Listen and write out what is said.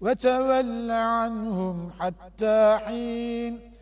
وتول عنهم حتى حين